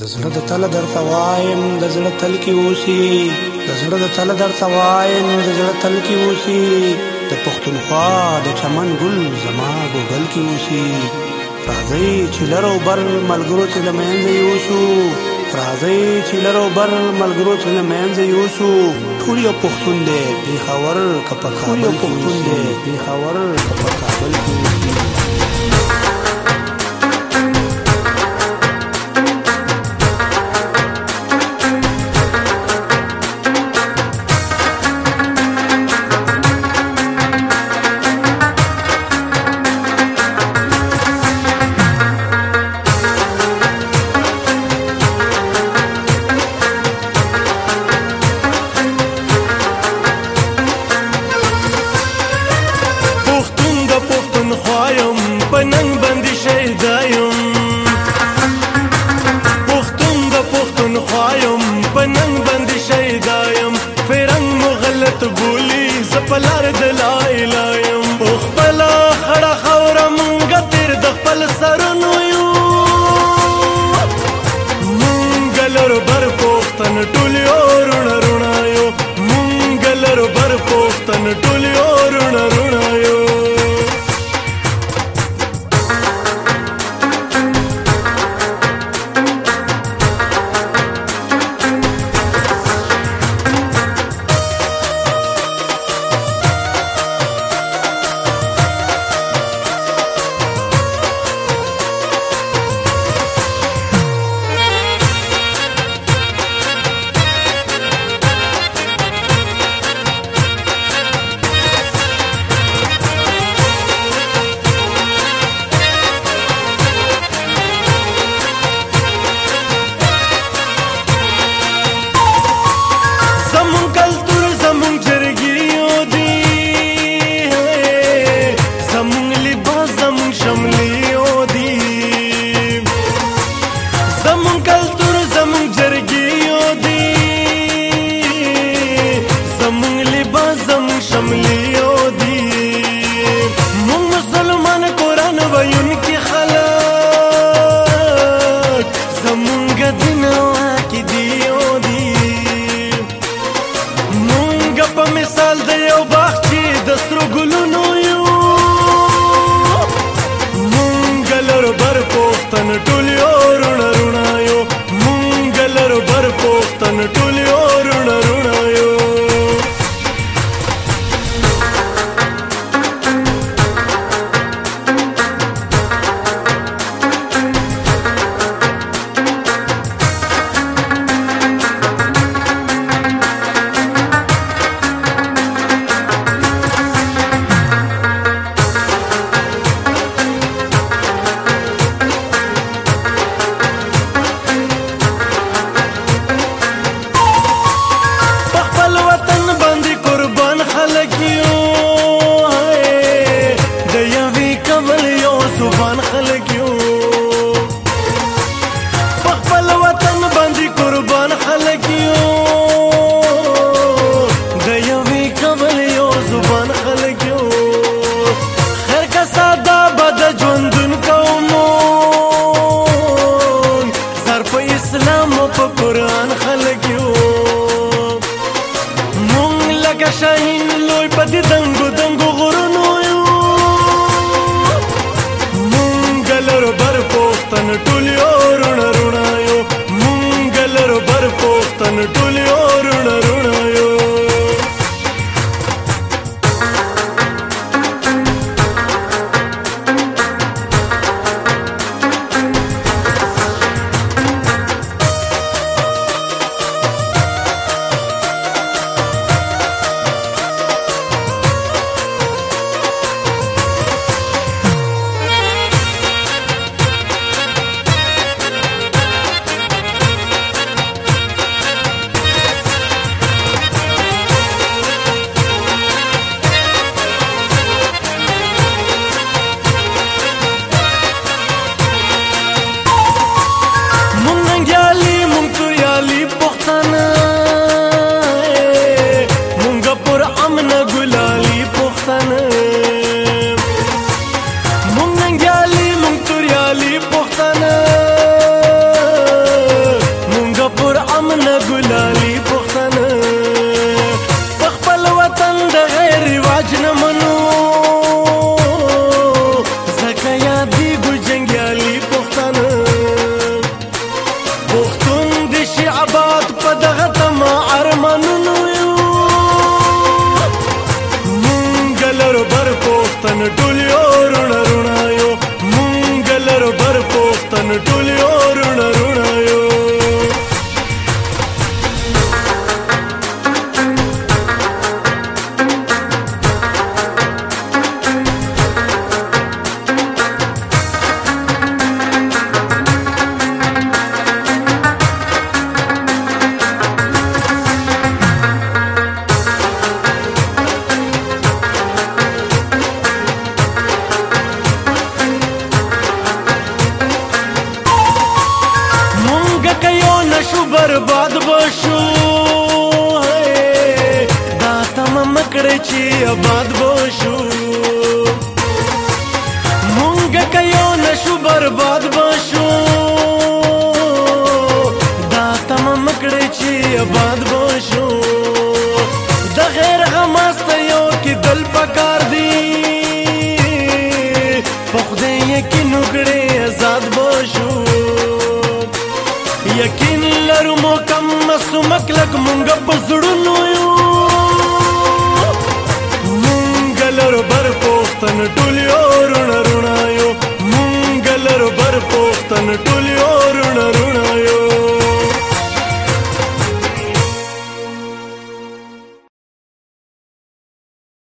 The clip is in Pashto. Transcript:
د زړه د تله درته وایم د زړه تل کې اوسي د زړه د تله درته وایم د زړه تل کې اوسي د پښتونخوا د چمن ګل زما ګوګل کې اوسي راځئ چې لرو بر ملګرو چې له منځه یوسو راځئ چې لرو بر ملګرو چې له منځه یوسو ټول یو پښتون دی پېښور که په کابل کې اوسي پېښور که په کابل کې اوسي ته بولی زپلار د لا اله يم خپل خړه په مثال د یو باغ چې د سترو ګلونو لر بر پوښتن ټول یو رونه رونه یو مونږ لر بر پوښتن ټول برباد بشو دا تمام کړی چې آباد بشو حق مونږ په زړونو یو مونږ لر بر پښتن ټول یو رونه رونه یو مونږ لر بر پښتن ټول یو